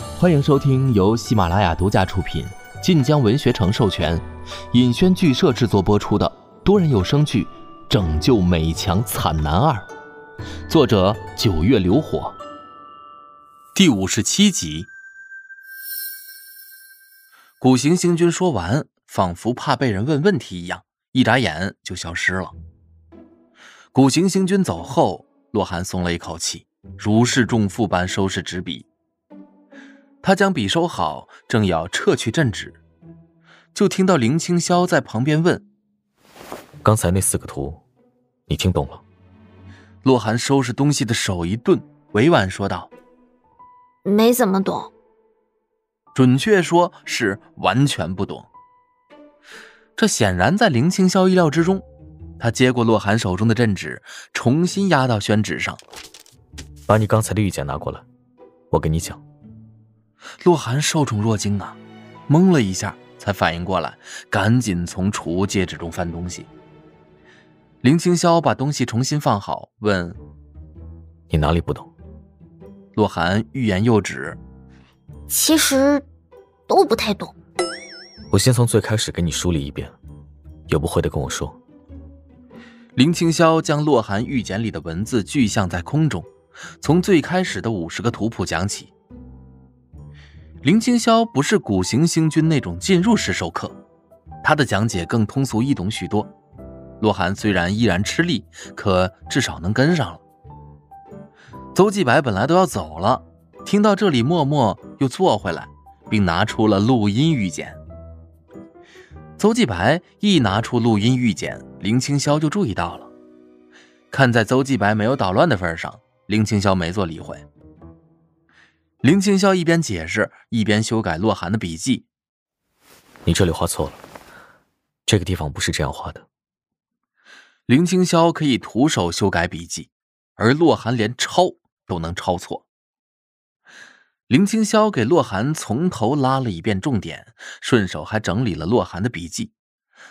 欢迎收听由喜马拉雅独家出品、晋江文学城授权、尹轩剧社制作播出的多人有声剧《拯救美强惨男二》，作者九月流火，第五十七集。古行星君说完，仿佛怕被人问问题一样，一眨眼就消失了。古行星君走后，洛寒松了一口气，如释重负般收拾纸笔。他将笔收好，正要撤去镇纸，就听到林清霄在旁边问：“刚才那四个图，你听懂了？”洛寒收拾东西的手一顿，委婉说道：“没怎么懂。”准确说是完全不懂。这显然在林清霄意料之中。他接过洛寒手中的镇纸，重新压到宣纸上。把你刚才的玉简拿过来，我跟你讲。洛寒受宠若惊啊，懵了一下，才反应过来，赶紧从储物戒指中翻东西。林清霄把东西重新放好，问：“你哪里不懂？”洛寒欲言又止。其实都不太懂。我先从最开始给你梳理一遍，有不会的跟我说。林清霄将洛寒玉简里的文字具象在空中，从最开始的五十个图谱讲起。林青霄不是古行星君那种进入式授课，他的讲解更通俗易懂许多。洛寒虽然依然吃力，可至少能跟上了。邹继白本来都要走了。听到这里，默默又坐回来，并拿出了录音玉简。邹继白一拿出录音玉简，林青霄就注意到了。看在邹继白没有捣乱的份上，林青霄没做理会。林青霄一边解释，一边修改洛寒的笔记。你这里画错了，这个地方不是这样画的。林青霄可以徒手修改笔记，而洛寒连抄都能抄错。林青霄给洛寒从头拉了一遍重点，顺手还整理了洛寒的笔记，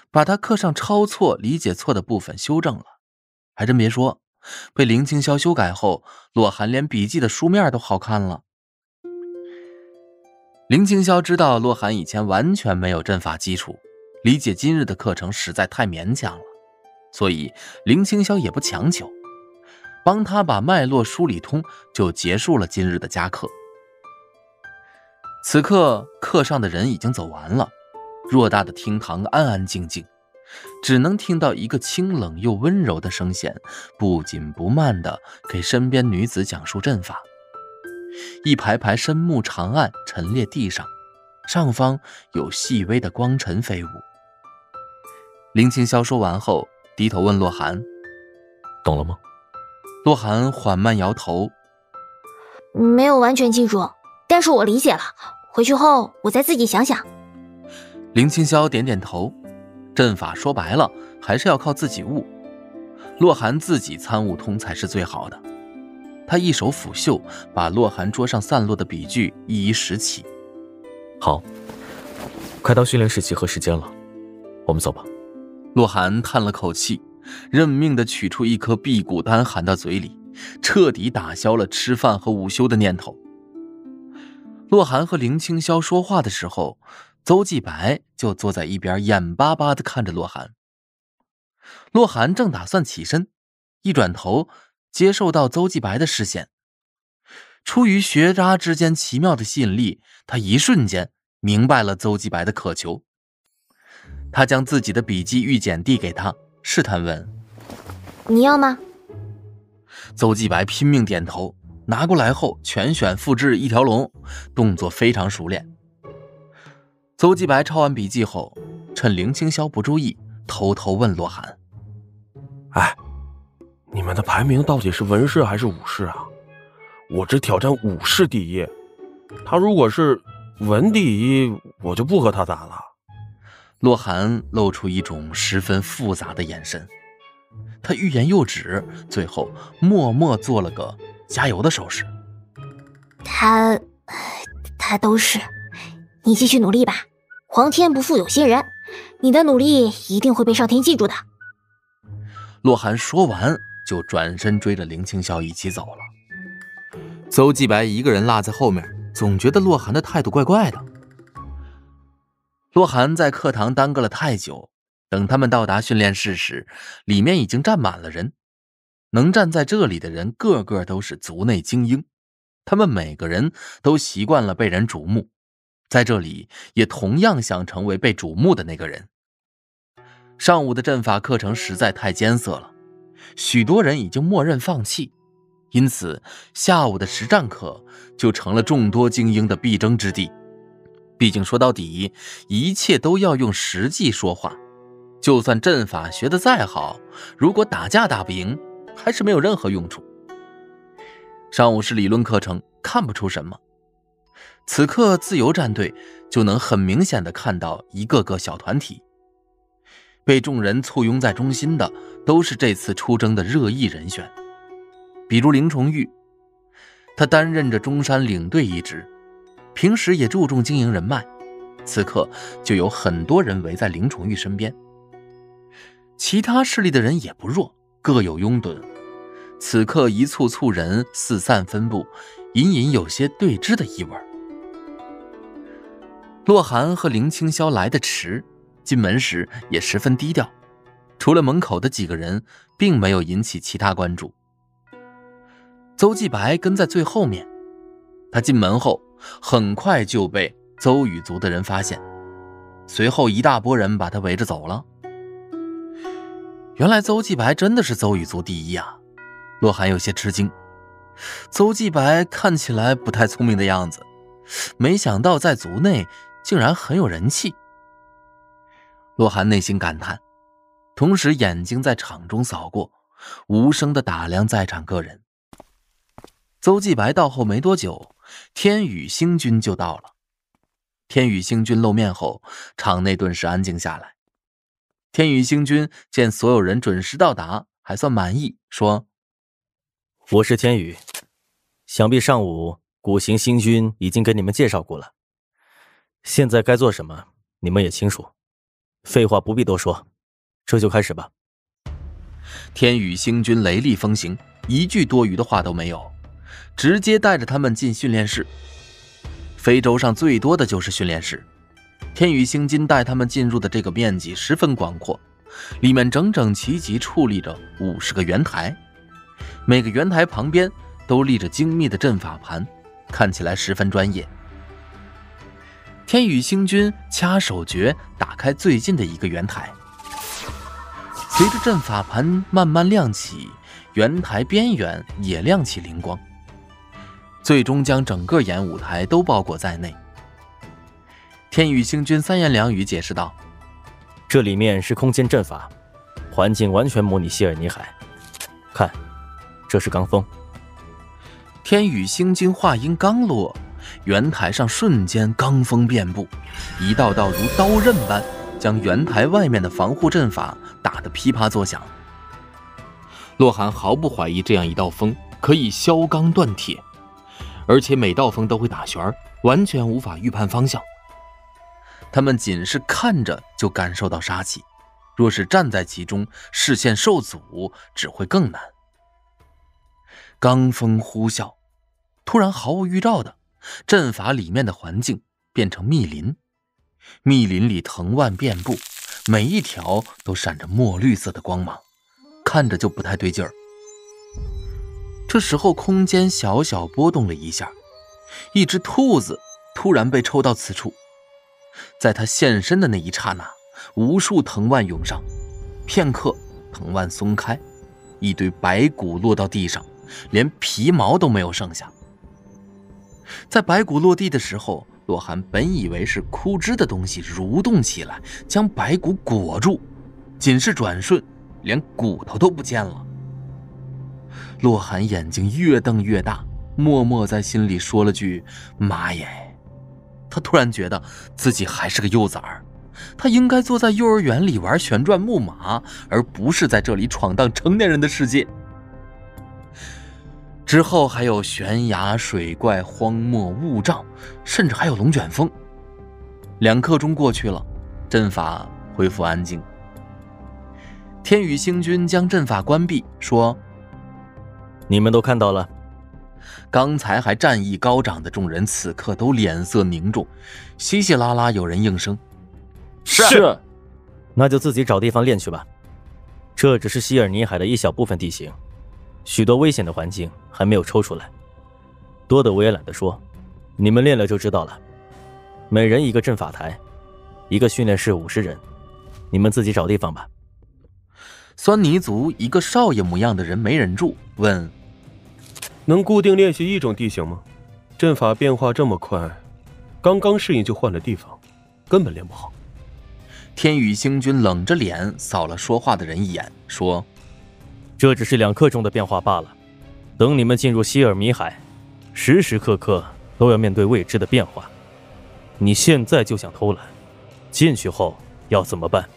把他课上抄错、理解错的部分修正了。还真别说，被林青霄修改后，洛寒连笔记的书面都好看了。林青霄知道洛寒以前完全没有阵法基础，理解今日的课程实在太勉强了，所以林青霄也不强求，帮他把脉络梳理通，就结束了今日的加课。此刻课上的人已经走完了，偌大的厅堂安安静静，只能听到一个清冷又温柔的声线，不紧不慢地给身边女子讲述阵法。一排排深木长案陈列地上，上方有细微的光尘飞舞。林青霄说完后，低头问洛寒：“懂了吗？”洛寒缓慢摇头：“没有完全记住，但是我理解了。”回去后，我再自己想想。林青霄点点头，阵法说白了还是要靠自己悟。洛寒自己参悟通才是最好的。他一手抚袖，把洛寒桌上散落的笔具一一拾起。好，快到训练室集合时间了，我们走吧。洛寒叹了口气，认命的取出一颗辟谷丹含到嘴里，彻底打消了吃饭和午休的念头。洛寒和林青霄说话的时候，邹继白就坐在一边，眼巴巴的看着洛寒。洛寒正打算起身，一转头接受到邹继白的视线，出于学渣之间奇妙的吸引力，他一瞬间明白了邹继白的渴求。他将自己的笔记预检递给他，试探问：“你要吗？”邹继白拼命点头。拿过来后，全选复制一条龙，动作非常熟练。邹继白抄完笔记后，趁林青霄不注意，偷偷问洛寒：“哎，你们的排名到底是文士还是武士啊？我只挑战武士第一，他如果是文第一，我就不和他打了。”洛寒露出一种十分复杂的眼神，他欲言又止，最后默默做了个。加油的手势。他，他都是。你继续努力吧，皇天不负有心人，你的努力一定会被上天记住的。洛寒说完，就转身追着林青霄一起走了。邹继白一个人落在后面，总觉得洛寒的态度怪怪的。洛寒在课堂耽搁了太久，等他们到达训练室时，里面已经站满了人。能站在这里的人，个个都是族内精英，他们每个人都习惯了被人瞩目，在这里也同样想成为被瞩目的那个人。上午的阵法课程实在太艰涩了，许多人已经默认放弃，因此下午的实战课就成了众多精英的必争之地。毕竟说到底，一切都要用实际说话。就算阵法学得再好，如果打架打不赢，还是没有任何用处。上午是理论课程，看不出什么。此刻自由战队就能很明显的看到一个个小团体。被众人簇拥在中心的，都是这次出征的热议人选，比如林崇玉，他担任着中山领队一职，平时也注重经营人脉，此刻就有很多人围在林崇玉身边。其他势力的人也不弱，各有拥趸，此刻一簇簇人四散分布，隐隐有些对峙的意味。洛寒和林青霄来的迟。进门时也十分低调，除了门口的几个人，并没有引起其他关注。邹继白跟在最后面，他进门后很快就被邹羽族的人发现，随后一大波人把他围着走了。原来邹继白真的是邹羽族第一啊！洛寒有些吃惊，邹继白看起来不太聪明的样子，没想到在族内竟然很有人气。洛寒内心感叹，同时眼睛在场中扫过，无声的打量在场个人。邹继白到后没多久，天宇星君就到了。天宇星君露面后，场内顿时安静下来。天宇星君见所有人准时到达，还算满意，说：“我是天宇，想必上午古行星君已经给你们介绍过了。现在该做什么，你们也清楚。”废话不必多说，这就开始吧。天宇星君雷厉风行，一句多余的话都没有，直接带着他们进训练室。非洲上最多的就是训练室，天宇星君带他们进入的这个面积十分广阔，里面整整齐齐矗立着五十个圆台，每个圆台旁边都立着精密的阵法盘，看起来十分专业。天宇星君掐手诀，打开最近的一个圆台。随着阵法盘慢慢亮起，圆台边缘也亮起灵光，最终将整个演舞台都包裹在内。天宇星君三言两语解释道：“这里面是空间阵法，环境完全模拟希尔尼海。看，这是罡风。”天宇星君话音刚落。圆台上瞬间罡风遍布，一道道如刀刃般将圆台外面的防护阵法打得噼啪作响。洛寒毫不怀疑，这样一道风可以削钢断铁，而且每道风都会打旋儿，完全无法预判方向。他们仅是看着就感受到杀气，若是站在其中，视线受阻，只会更难。罡风呼啸，突然毫无预兆的。阵法里面的环境变成密林，密林里藤蔓遍布，每一条都闪着墨绿色的光芒，看着就不太对劲儿。这时候，空间小小波动了一下，一只兔子突然被抽到此处，在它现身的那一刹那，无数藤蔓涌上，片刻，藤蔓松开，一堆白骨落到地上，连皮毛都没有剩下。在白骨落地的时候，洛寒本以为是枯枝的东西蠕动起来，将白骨裹住，仅是转瞬，连骨头都不见了。洛寒眼睛越瞪越大，默默在心里说了句：“妈耶！”他突然觉得自己还是个幼崽儿，他应该坐在幼儿园里玩旋转木马，而不是在这里闯荡成年人的世界。之后还有悬崖、水怪、荒漠、雾障，甚至还有龙卷风。两刻钟过去了，阵法恢复安静。天宇星君将阵法关闭，说：“你们都看到了，刚才还战意高涨的众人，此刻都脸色凝重，稀稀拉拉有人应声：“是。”那就自己找地方练去吧。这只是希尔尼海的一小部分地形，许多危险的环境还没有抽出来。多的我也懒得说，你们练了就知道了。每人一个阵法台，一个训练室五十人，你们自己找地方吧。酸泥族一个少爷模样的人没忍住问：“能固定练习一种地形吗？阵法变化这么快，刚刚适应就换了地方，根本练不好。”天宇星君冷着脸扫了说话的人一眼，说：“这只是两刻钟的变化罢了。等你们进入希尔米海，时时刻刻都要面对未知的变化。你现在就想偷懒，进去后要怎么办？”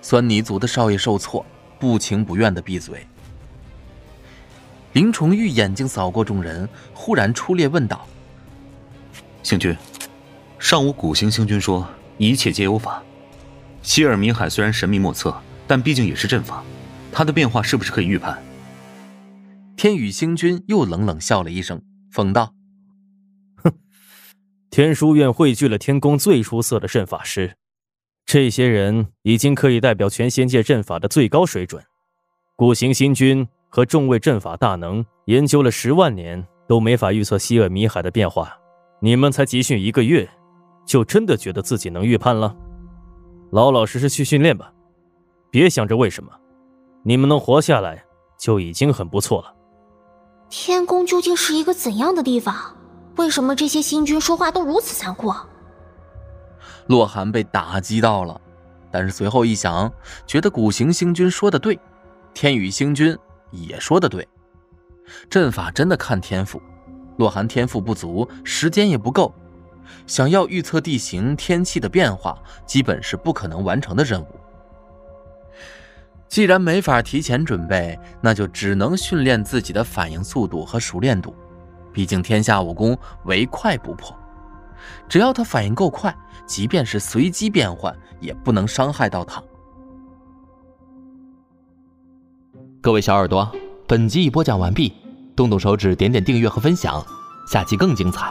酸泥族的少爷受挫，不情不愿的闭嘴。林崇玉眼睛扫过众人，忽然出列问道：“星君，上午古行星君说一切皆有法。”希尔米海虽然神秘莫测，但毕竟也是阵法，它的变化是不是可以预判？天宇星君又冷冷笑了一声，讽道：“哼，天书院汇聚了天宫最出色的阵法师，这些人已经可以代表全仙界阵法的最高水准。古行星君和众位阵法大能研究了十万年，都没法预测希尔米海的变化。你们才集训一个月，就真的觉得自己能预判了？”老老实实去训练吧，别想着为什么，你们能活下来就已经很不错了。天宫究竟是一个怎样的地方？为什么这些星君说话都如此残酷？洛寒被打击到了，但是随后一想，觉得古行星君说的对，天宇星君也说的对，阵法真的看天赋。洛寒天赋不足，时间也不够。想要预测地形、天气的变化，基本是不可能完成的任务。既然没法提前准备，那就只能训练自己的反应速度和熟练度。毕竟天下武功唯快不破，只要他反应够快，即便是随机变换，也不能伤害到他。各位小耳朵，本集已播讲完毕，动动手指，点点订阅和分享，下期更精彩。